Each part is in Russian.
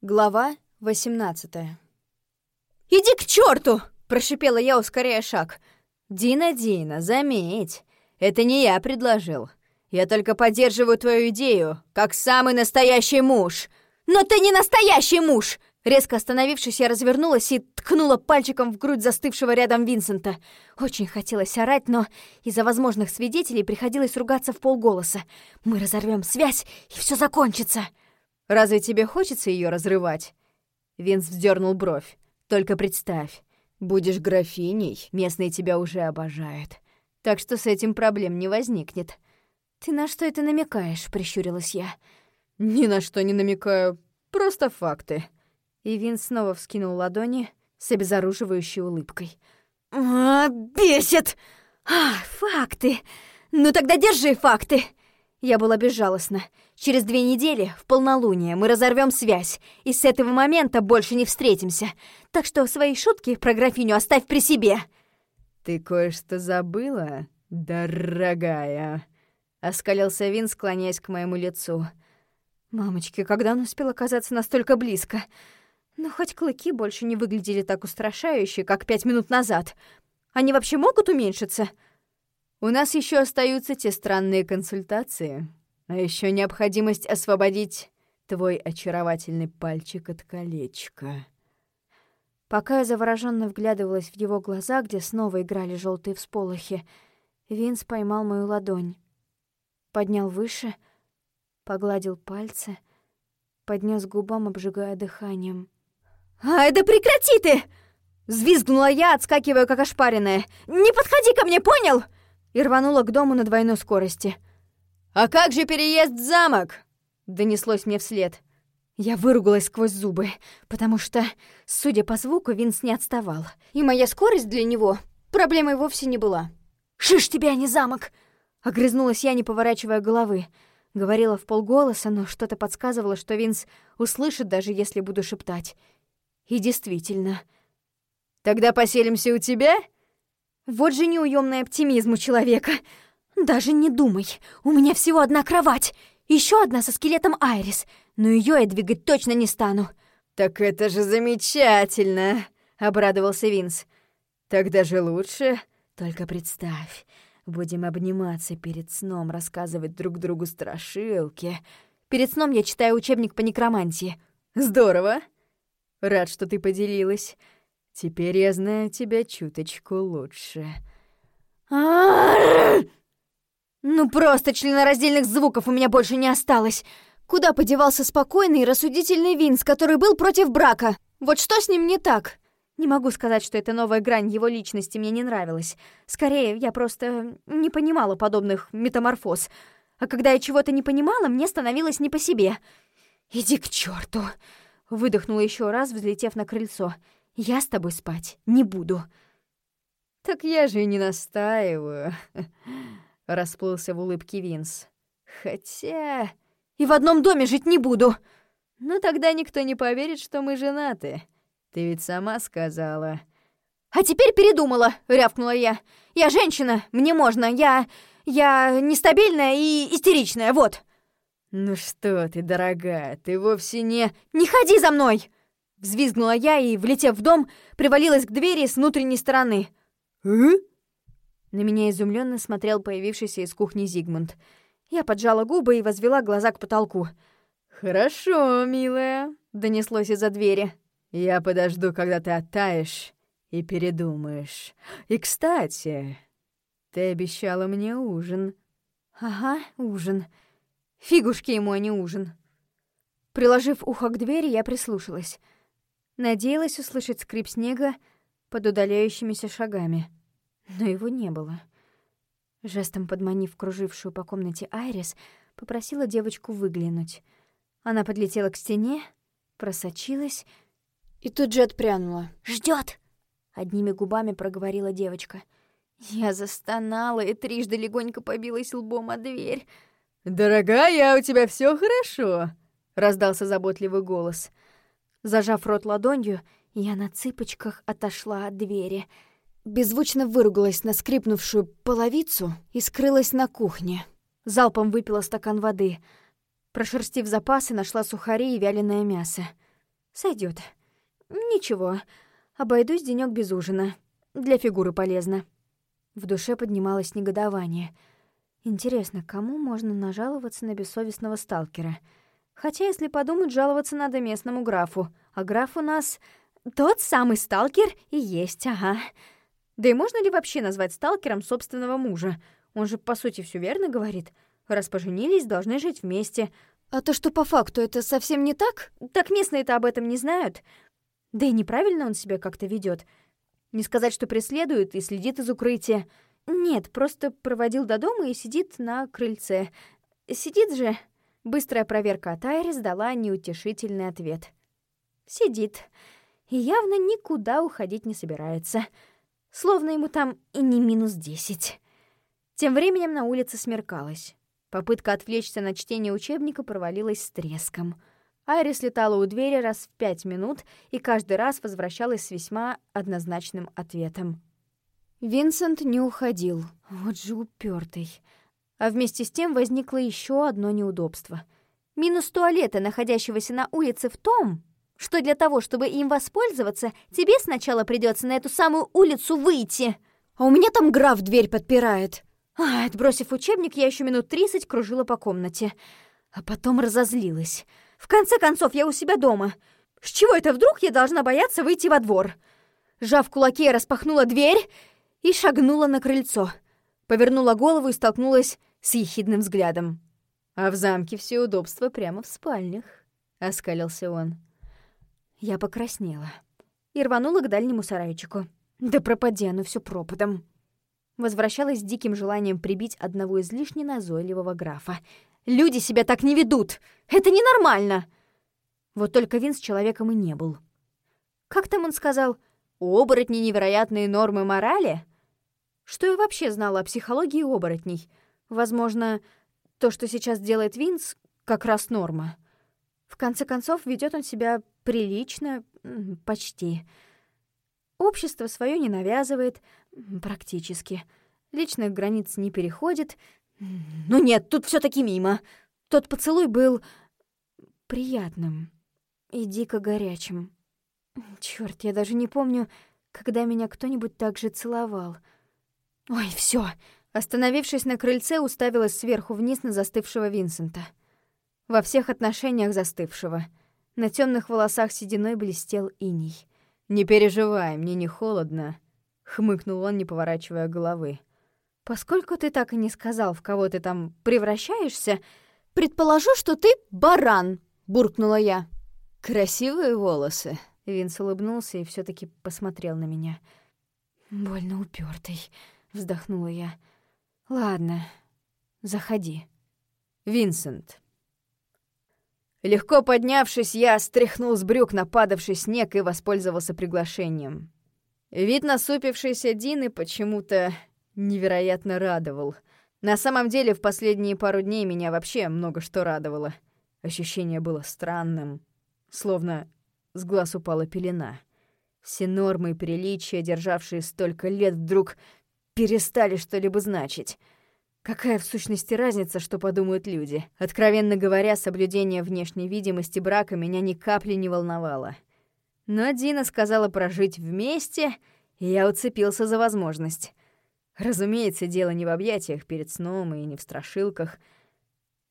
Глава 18 «Иди к черту! прошипела я, ускоряя шаг. «Дина, Дина, заметь, это не я предложил. Я только поддерживаю твою идею, как самый настоящий муж». «Но ты не настоящий муж!» Резко остановившись, я развернулась и ткнула пальчиком в грудь застывшего рядом Винсента. Очень хотелось орать, но из-за возможных свидетелей приходилось ругаться в полголоса. «Мы разорвем связь, и все закончится!» «Разве тебе хочется ее разрывать?» Винс вздернул бровь. «Только представь, будешь графиней, местные тебя уже обожают. Так что с этим проблем не возникнет». «Ты на что это намекаешь?» — прищурилась я. «Ни на что не намекаю, просто факты». И Вин снова вскинул ладони с обезоруживающей улыбкой. «А, бесит! А, факты! Ну тогда держи факты!» Я была безжалостна. Через две недели, в полнолуние, мы разорвем связь, и с этого момента больше не встретимся. Так что свои шутки про графиню оставь при себе. «Ты кое-что забыла, дорогая?» — оскалился Вин, склоняясь к моему лицу. «Мамочки, когда он успел оказаться настолько близко?» Но хоть клыки больше не выглядели так устрашающе, как пять минут назад. Они вообще могут уменьшиться? У нас еще остаются те странные консультации, а еще необходимость освободить твой очаровательный пальчик от колечка. Пока я завороженно вглядывалась в его глаза, где снова играли желтые всполохи, Винс поймал мою ладонь. Поднял выше, погладил пальцы, поднес губам, обжигая дыханием. «Ай, да прекрати ты!» Взвизгнула я, отскакивая как ошпаренная. «Не подходи ко мне, понял?» И рванула к дому на двойной скорости. «А как же переезд в замок?» Донеслось мне вслед. Я выругалась сквозь зубы, потому что, судя по звуку, Винс не отставал. И моя скорость для него проблемой вовсе не была. «Шиш тебя, а не замок!» Огрызнулась я, не поворачивая головы. Говорила в полголоса, но что-то подсказывало, что Винс услышит, даже если буду шептать. И действительно. «Тогда поселимся у тебя?» Вот же неуемный оптимизм у человека. Даже не думай, у меня всего одна кровать. Еще одна со скелетом Айрис, но ее я двигать точно не стану. «Так это же замечательно!» — обрадовался Винс. «Тогда же лучше. Только представь, будем обниматься перед сном, рассказывать друг другу страшилки. Перед сном я читаю учебник по некромантии. Здорово!» Рад, что поделилась. Теперь я знаю тебя чуточку лучше. Ну просто членораздельных звуков у меня больше не осталось. Куда подевался спокойный и рассудительный Винс, который был против брака? Вот что с ним не так? Не могу сказать, что эта новая грань его личности мне не нравилась. Скорее, я просто не понимала подобных метаморфоз. А когда я чего-то не понимала, мне становилось не по себе. «Иди к черту! Выдохнула еще раз, взлетев на крыльцо. «Я с тобой спать не буду». «Так я же и не настаиваю», — расплылся в улыбке Винс. «Хотя...» «И в одном доме жить не буду!» «Ну тогда никто не поверит, что мы женаты. Ты ведь сама сказала». «А теперь передумала», — рявкнула я. «Я женщина, мне можно, я... я нестабильная и истеричная, вот». «Ну что ты, дорогая, ты вовсе не...» «Не ходи за мной!» Взвизгнула я и, влетев в дом, привалилась к двери с внутренней стороны. «Э?» На меня изумленно смотрел появившийся из кухни Зигмунд. Я поджала губы и возвела глаза к потолку. «Хорошо, милая», — донеслось из-за двери. «Я подожду, когда ты оттаешь и передумаешь. И, кстати, ты обещала мне ужин». «Ага, ужин». Фигушки ему, а не ужин. Приложив ухо к двери, я прислушалась. Надеялась услышать скрип снега под удаляющимися шагами. Но его не было. Жестом подманив кружившую по комнате Айрис, попросила девочку выглянуть. Она подлетела к стене, просочилась и тут же отпрянула. «Ждёт!» — одними губами проговорила девочка. Я застонала и трижды легонько побилась лбом о дверь. «Дорогая, у тебя все хорошо?» — раздался заботливый голос. Зажав рот ладонью, я на цыпочках отошла от двери. Беззвучно выругалась на скрипнувшую половицу и скрылась на кухне. Залпом выпила стакан воды. Прошерстив запасы, нашла сухари и вяленое мясо. Сойдет. Ничего, обойдусь денёк без ужина. Для фигуры полезно. В душе поднималось негодование. Интересно, кому можно нажаловаться на бессовестного сталкера? Хотя, если подумать, жаловаться надо местному графу. А граф у нас тот самый сталкер и есть, ага. Да и можно ли вообще назвать сталкером собственного мужа? Он же, по сути, все верно говорит. Раз поженились, должны жить вместе. А то, что по факту это совсем не так, так местные-то об этом не знают. Да и неправильно он себя как-то ведет. Не сказать, что преследует и следит из укрытия. Нет, просто проводил до дома и сидит на крыльце. Сидит же. Быстрая проверка от Айрис дала неутешительный ответ. Сидит. И явно никуда уходить не собирается. Словно ему там и не минус десять. Тем временем на улице смеркалось. Попытка отвлечься на чтение учебника провалилась с треском. Айрис летала у двери раз в пять минут и каждый раз возвращалась с весьма однозначным ответом. Винсент не уходил. Вот же упертый. А вместе с тем возникло еще одно неудобство. Минус туалета, находящегося на улице, в том, что для того, чтобы им воспользоваться, тебе сначала придется на эту самую улицу выйти. А у меня там граф дверь подпирает. А, отбросив учебник, я еще минут тридцать кружила по комнате. А потом разозлилась. В конце концов, я у себя дома. С чего это вдруг я должна бояться выйти во двор? Жав кулаки, я распахнула дверь и шагнула на крыльцо. Повернула голову и столкнулась с ехидным взглядом. «А в замке все удобства прямо в спальнях», — оскалился он. Я покраснела и рванула к дальнему сарайчику. Да пропади оно все пропадом возвращалась с диким желанием прибить одного излишне назойливого графа. «Люди себя так не ведут! Это ненормально!» Вот только Вин с человеком и не был. Как там он сказал? «У оборотней невероятные нормы морали?» Что я вообще знала о психологии оборотней? Возможно, то, что сейчас делает Винс, как раз норма. В конце концов, ведет он себя прилично, почти. Общество свое не навязывает, практически. Личных границ не переходит. Ну нет, тут все таки мимо. Тот поцелуй был приятным и дико горячим. Черт, я даже не помню, когда меня кто-нибудь так же целовал. Ой, все. Остановившись на крыльце, уставилась сверху вниз на застывшего Винсента. Во всех отношениях застывшего. На темных волосах сединой блестел иней. «Не переживай, мне не холодно», — хмыкнул он, не поворачивая головы. «Поскольку ты так и не сказал, в кого ты там превращаешься, предположу, что ты баран», — буркнула я. «Красивые волосы», — Винс улыбнулся и все таки посмотрел на меня. «Больно упертый, вздохнула я. «Ладно, заходи». «Винсент», Легко поднявшись, я стряхнул с брюк нападавший снег и воспользовался приглашением. Вид насупившейся Дины почему-то невероятно радовал. На самом деле, в последние пару дней меня вообще много что радовало. Ощущение было странным, словно с глаз упала пелена. Все нормы и приличия, державшие столько лет, вдруг перестали что-либо значить — Какая в сущности разница, что подумают люди? Откровенно говоря, соблюдение внешней видимости брака меня ни капли не волновало. Но Дина сказала прожить вместе, и я уцепился за возможность. Разумеется, дело не в объятиях перед сном и не в страшилках.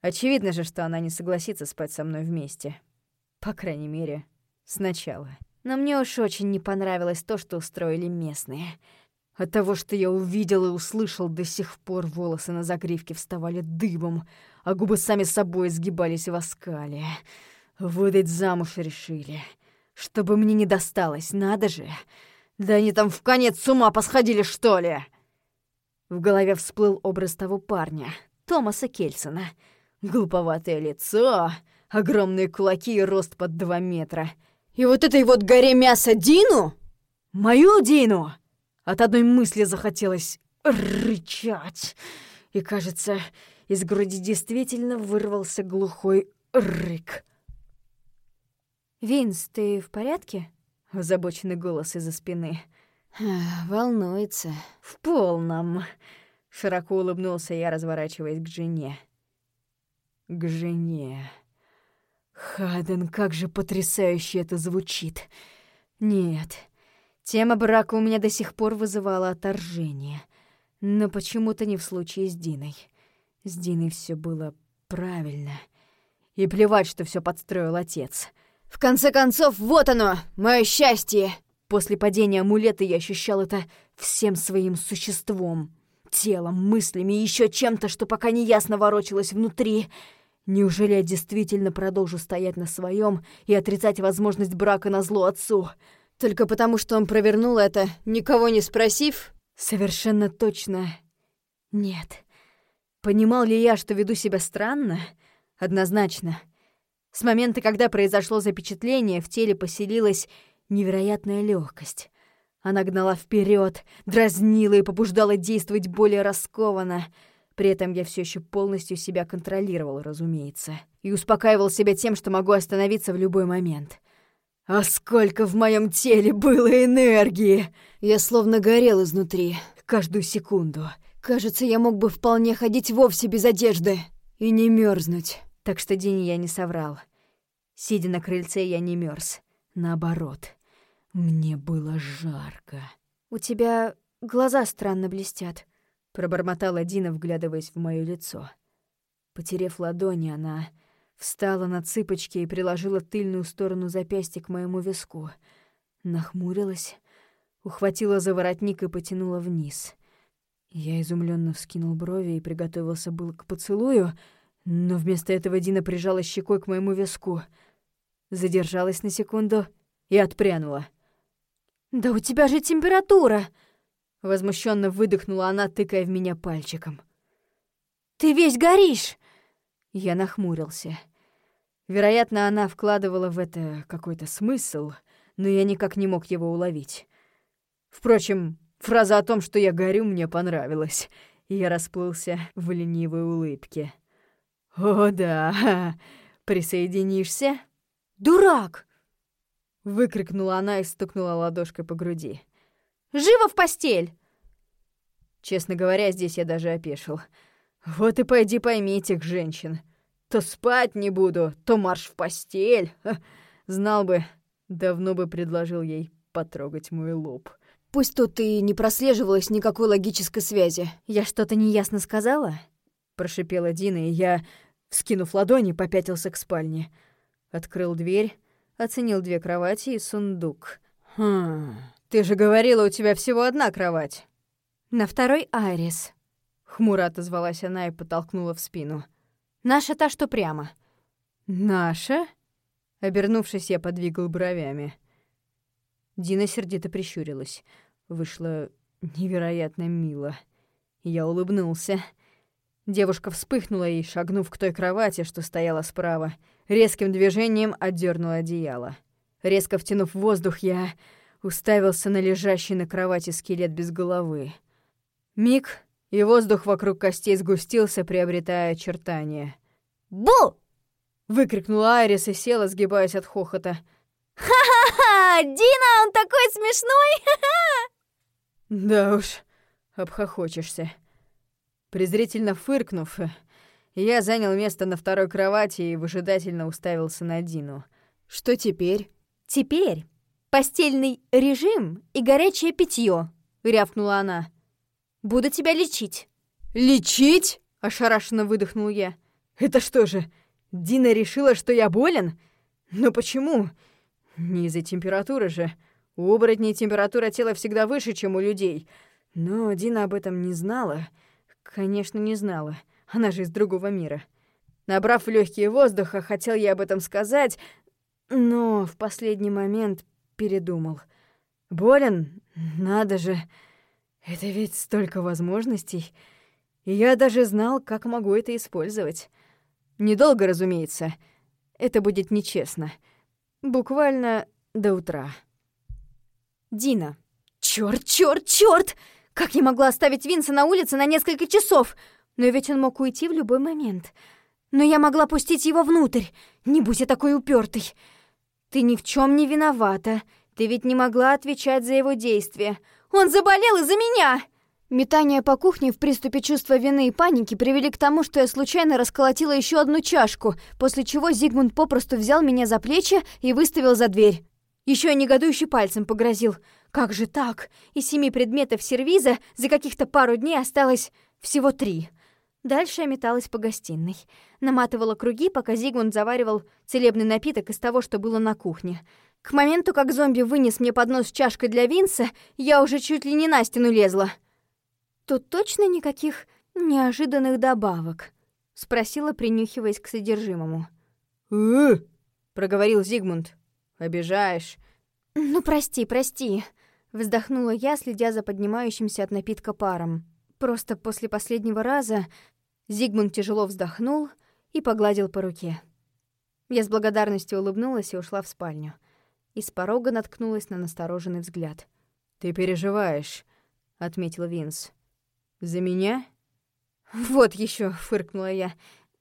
Очевидно же, что она не согласится спать со мной вместе. По крайней мере, сначала. Но мне уж очень не понравилось то, что устроили местные — от того, что я увидел и услышал, до сих пор волосы на загривке вставали дыбом, а губы сами собой сгибались в оскале. Выдать замуж решили. Чтобы мне не досталось, надо же. Да они там в конец с ума посходили, что ли? В голове всплыл образ того парня, Томаса Кельсона. Глуповатое лицо, огромные кулаки и рост под два метра. И вот этой вот горе мяса Дину? Мою Дину! От одной мысли захотелось рычать. И, кажется, из груди действительно вырвался глухой рык. «Винс, ты в порядке?» — озабоченный голос из-за спины. «Волнуется». «В полном». Широко улыбнулся я, разворачиваясь к жене. К жене. Хаден, как же потрясающе это звучит. Нет, тема брака у меня до сих пор вызывала отторжение. Но почему-то не в случае с Диной. С Диной все было правильно. И плевать, что все подстроил отец. В конце концов, вот оно, мое счастье! После падения амулета я ощущал это всем своим существом. Телом, мыслями и еще чем-то, что пока не ясно ворочалось внутри — Неужели я действительно продолжу стоять на своем и отрицать возможность брака на зло отцу? Только потому, что он провернул это, никого не спросив? Совершенно точно нет. Понимал ли я, что веду себя странно? Однозначно. С момента, когда произошло запечатление, в теле поселилась невероятная легкость. Она гнала вперед, дразнила и побуждала действовать более раскованно — при этом я все еще полностью себя контролировал, разумеется, и успокаивал себя тем, что могу остановиться в любой момент. А сколько в моем теле было энергии! Я словно горел изнутри, каждую секунду. Кажется, я мог бы вполне ходить вовсе без одежды и не мерзнуть. Так что Дине я не соврал. Сидя на крыльце, я не мерз. Наоборот, мне было жарко. «У тебя глаза странно блестят», Пробормотала Дина, вглядываясь в моё лицо. Потерев ладони, она встала на цыпочки и приложила тыльную сторону запястья к моему виску. Нахмурилась, ухватила за воротник и потянула вниз. Я изумленно вскинул брови и приготовился был к поцелую, но вместо этого Дина прижала щекой к моему виску, задержалась на секунду и отпрянула. «Да у тебя же температура!» Возмущенно выдохнула она, тыкая в меня пальчиком. «Ты весь горишь!» Я нахмурился. Вероятно, она вкладывала в это какой-то смысл, но я никак не мог его уловить. Впрочем, фраза о том, что я горю, мне понравилась, и я расплылся в ленивой улыбке. «О, да! Присоединишься?» «Дурак!» — выкрикнула она и стукнула ладошкой по груди. Живо в постель!» Честно говоря, здесь я даже опешил. Вот и пойди пойми этих женщин. То спать не буду, то марш в постель. Знал бы, давно бы предложил ей потрогать мой лоб. Пусть тут и не прослеживалось никакой логической связи. Я что-то неясно сказала? Прошипела Дина, и я, вскинув ладони, попятился к спальне. Открыл дверь, оценил две кровати и сундук. Хм... «Ты же говорила, у тебя всего одна кровать». «На второй Айрис», — хмуро отозвалась она и подтолкнула в спину. «Наша та, что прямо». «Наша?» Обернувшись, я подвигал бровями. Дина сердито прищурилась. Вышло невероятно мило. Я улыбнулся. Девушка вспыхнула и, шагнув к той кровати, что стояла справа, резким движением отдернула одеяло. Резко втянув воздух, я уставился на лежащий на кровати скелет без головы. Миг, и воздух вокруг костей сгустился, приобретая очертания. «Бу!» — выкрикнула Айрис и села, сгибаясь от хохота. «Ха-ха-ха! Дина, он такой смешной! Ха-ха!» «Да уж, обхохочешься». Презрительно фыркнув, я занял место на второй кровати и выжидательно уставился на Дину. «Что теперь?» «Теперь постельный режим и горячее питье, рявкнула она. «Буду тебя лечить». «Лечить?» — ошарашенно выдохнул я. «Это что же, Дина решила, что я болен? Но почему? Не из-за температуры же. У оборотней температура тела всегда выше, чем у людей. Но Дина об этом не знала. Конечно, не знала. Она же из другого мира. Набрав легкие воздуха, хотел я об этом сказать, но в последний момент передумал. Болен? Надо же. Это ведь столько возможностей. И я даже знал, как могу это использовать. Недолго, разумеется. Это будет нечестно. Буквально до утра. Дина. Чёрт, чёрт, чёрт! Как я могла оставить Винса на улице на несколько часов? Но ведь он мог уйти в любой момент. Но я могла пустить его внутрь. Не будь я такой упертый. Ты ни в чем не виновата. Ты ведь не могла отвечать за его действия. Он заболел из-за меня! Метания по кухне в приступе чувства вины и паники привели к тому, что я случайно расколотила еще одну чашку, после чего Зигмунд попросту взял меня за плечи и выставил за дверь. Еще и негодующий пальцем погрозил. Как же так? Из семи предметов сервиза за каких-то пару дней осталось всего три. Дальше я металась по гостиной. Наматывала круги, пока Зигмунд заваривал целебный напиток из того, что было на кухне. К моменту, как зомби вынес мне поднос с чашкой для Винса, я уже чуть ли не на стену лезла. «Тут точно никаких неожиданных добавок?» — спросила, принюхиваясь к содержимому. «Э-э!» — проговорил Зигмунд. «Обижаешь». «Ну, прости, прости», — вздохнула я, следя за поднимающимся от напитка паром. Просто после последнего раза Зигмунд тяжело вздохнул и погладил по руке. Я с благодарностью улыбнулась и ушла в спальню. И с порога наткнулась на настороженный взгляд. «Ты переживаешь», — отметил Винс. «За меня?» «Вот еще, фыркнула я.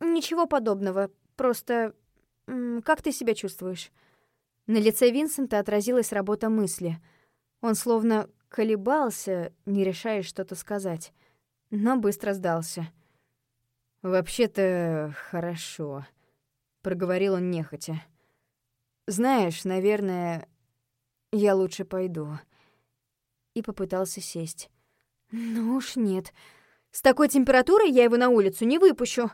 «Ничего подобного. Просто... Как ты себя чувствуешь?» На лице Винсента отразилась работа мысли. Он словно колебался, не решая что-то сказать, но быстро сдался. «Вообще-то хорошо», — проговорил он нехотя. «Знаешь, наверное, я лучше пойду». И попытался сесть. «Ну уж нет. С такой температурой я его на улицу не выпущу».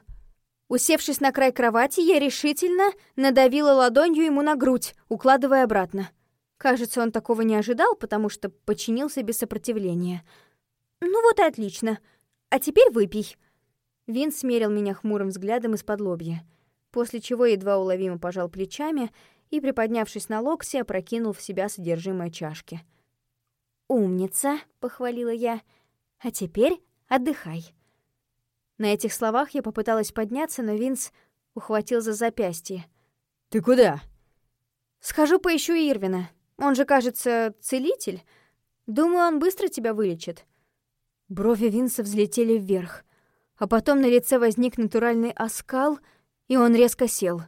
Усевшись на край кровати, я решительно надавила ладонью ему на грудь, укладывая обратно. Кажется, он такого не ожидал, потому что подчинился без сопротивления. «Ну вот и отлично. А теперь выпей». Вин смерил меня хмурым взглядом из-под лобья, после чего едва уловимо пожал плечами и, приподнявшись на локте, опрокинул в себя содержимое чашки. «Умница», — похвалила я, — а теперь отдыхай». На этих словах я попыталась подняться, но Винс ухватил за запястье. «Ты куда?» «Схожу поищу Ирвина. Он же, кажется, целитель. Думаю, он быстро тебя вылечит». Брови Винса взлетели вверх, а потом на лице возник натуральный оскал, и он резко сел.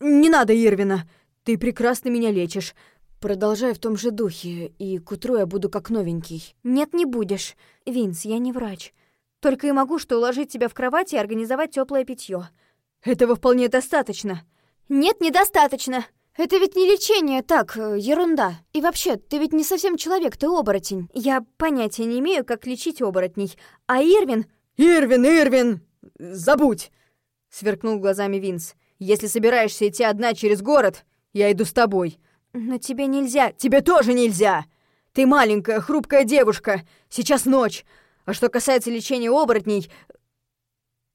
«Не надо, Ирвина! Ты прекрасно меня лечишь. Продолжай в том же духе, и к утру я буду как новенький. Нет, не будешь. Винс, я не врач. Только и могу что уложить тебя в кровать и организовать теплое питье. Этого вполне достаточно. Нет, недостаточно. Это ведь не лечение, так, э, ерунда. И вообще, ты ведь не совсем человек, ты оборотень. Я понятия не имею, как лечить оборотней. А Ирвин... Ирвин, Ирвин! Забудь! Сверкнул глазами Винс. Если собираешься идти одна через город, я иду с тобой. «Но тебе нельзя...» «Тебе тоже нельзя! Ты маленькая, хрупкая девушка. Сейчас ночь. А что касается лечения оборотней...»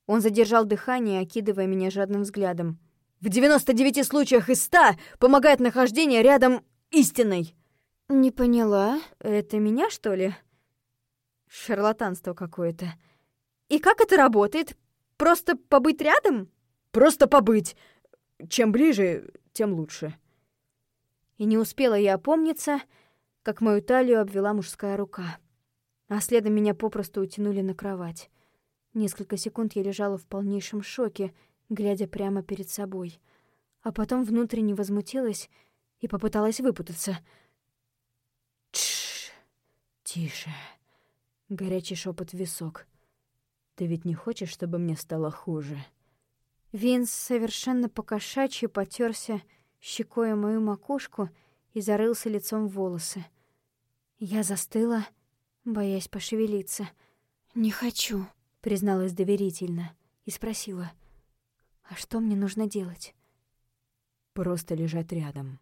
Он задержал дыхание, окидывая меня жадным взглядом. «В 99 случаях из 100 помогает нахождение рядом истинной!» «Не поняла. Это меня, что ли?» Шарлатанство какое-то. «И как это работает? Просто побыть рядом?» «Просто побыть. Чем ближе, тем лучше». И не успела я опомниться, как мою талию обвела мужская рука. А следом меня попросту утянули на кровать. Несколько секунд я лежала в полнейшем шоке, глядя прямо перед собой. А потом внутренне возмутилась и попыталась выпутаться. Тш, тише. Горячий шепот висок. Ты ведь не хочешь, чтобы мне стало хуже? Винс совершенно покошачьи потерся щекой мою макушку и зарылся лицом в волосы. Я застыла, боясь пошевелиться. «Не хочу», — призналась доверительно и спросила, «А что мне нужно делать?» «Просто лежать рядом,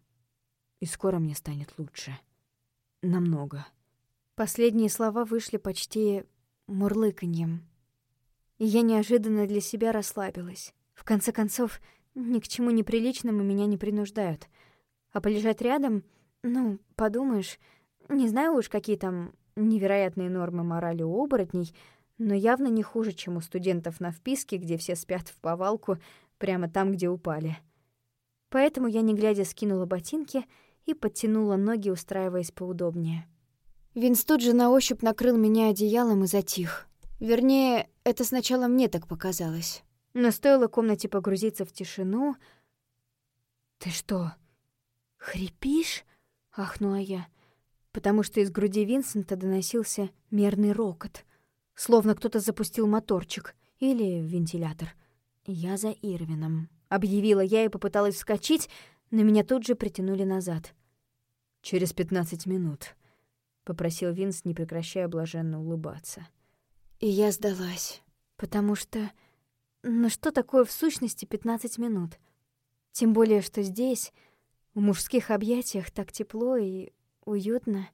и скоро мне станет лучше. Намного». Последние слова вышли почти мурлыканьем. И я неожиданно для себя расслабилась. В конце концов, ни к чему неприличному меня не принуждают. А полежать рядом, ну, подумаешь, не знаю уж, какие там невероятные нормы морали у оборотней, но явно не хуже, чем у студентов на вписке, где все спят в повалку прямо там, где упали. Поэтому я, не глядя, скинула ботинки и подтянула ноги, устраиваясь поудобнее. Винс тут же на ощупь накрыл меня одеялом и затих. Вернее, это сначала мне так показалось. Но стоило комнате погрузиться в тишину... «Ты что, хрипишь?» — ахнула я, потому что из груди Винсента доносился мерный рокот — словно кто-то запустил моторчик или вентилятор. «Я за Ирвином», — объявила я и попыталась вскочить, но меня тут же притянули назад. «Через пятнадцать минут», — попросил Винс, не прекращая блаженно улыбаться. И я сдалась, потому что... Ну что такое в сущности пятнадцать минут? Тем более, что здесь, в мужских объятиях, так тепло и уютно.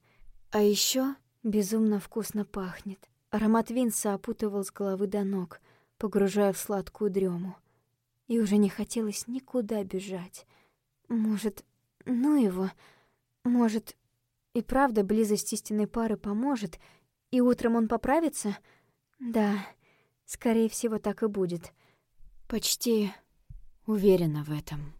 А еще безумно вкусно пахнет. Аромат Винса опутывал с головы до ног, погружая в сладкую дрему. И уже не хотелось никуда бежать. Может, ну его, может, и правда близость истинной пары поможет, и утром он поправится? Да, скорее всего, так и будет. Почти уверена в этом.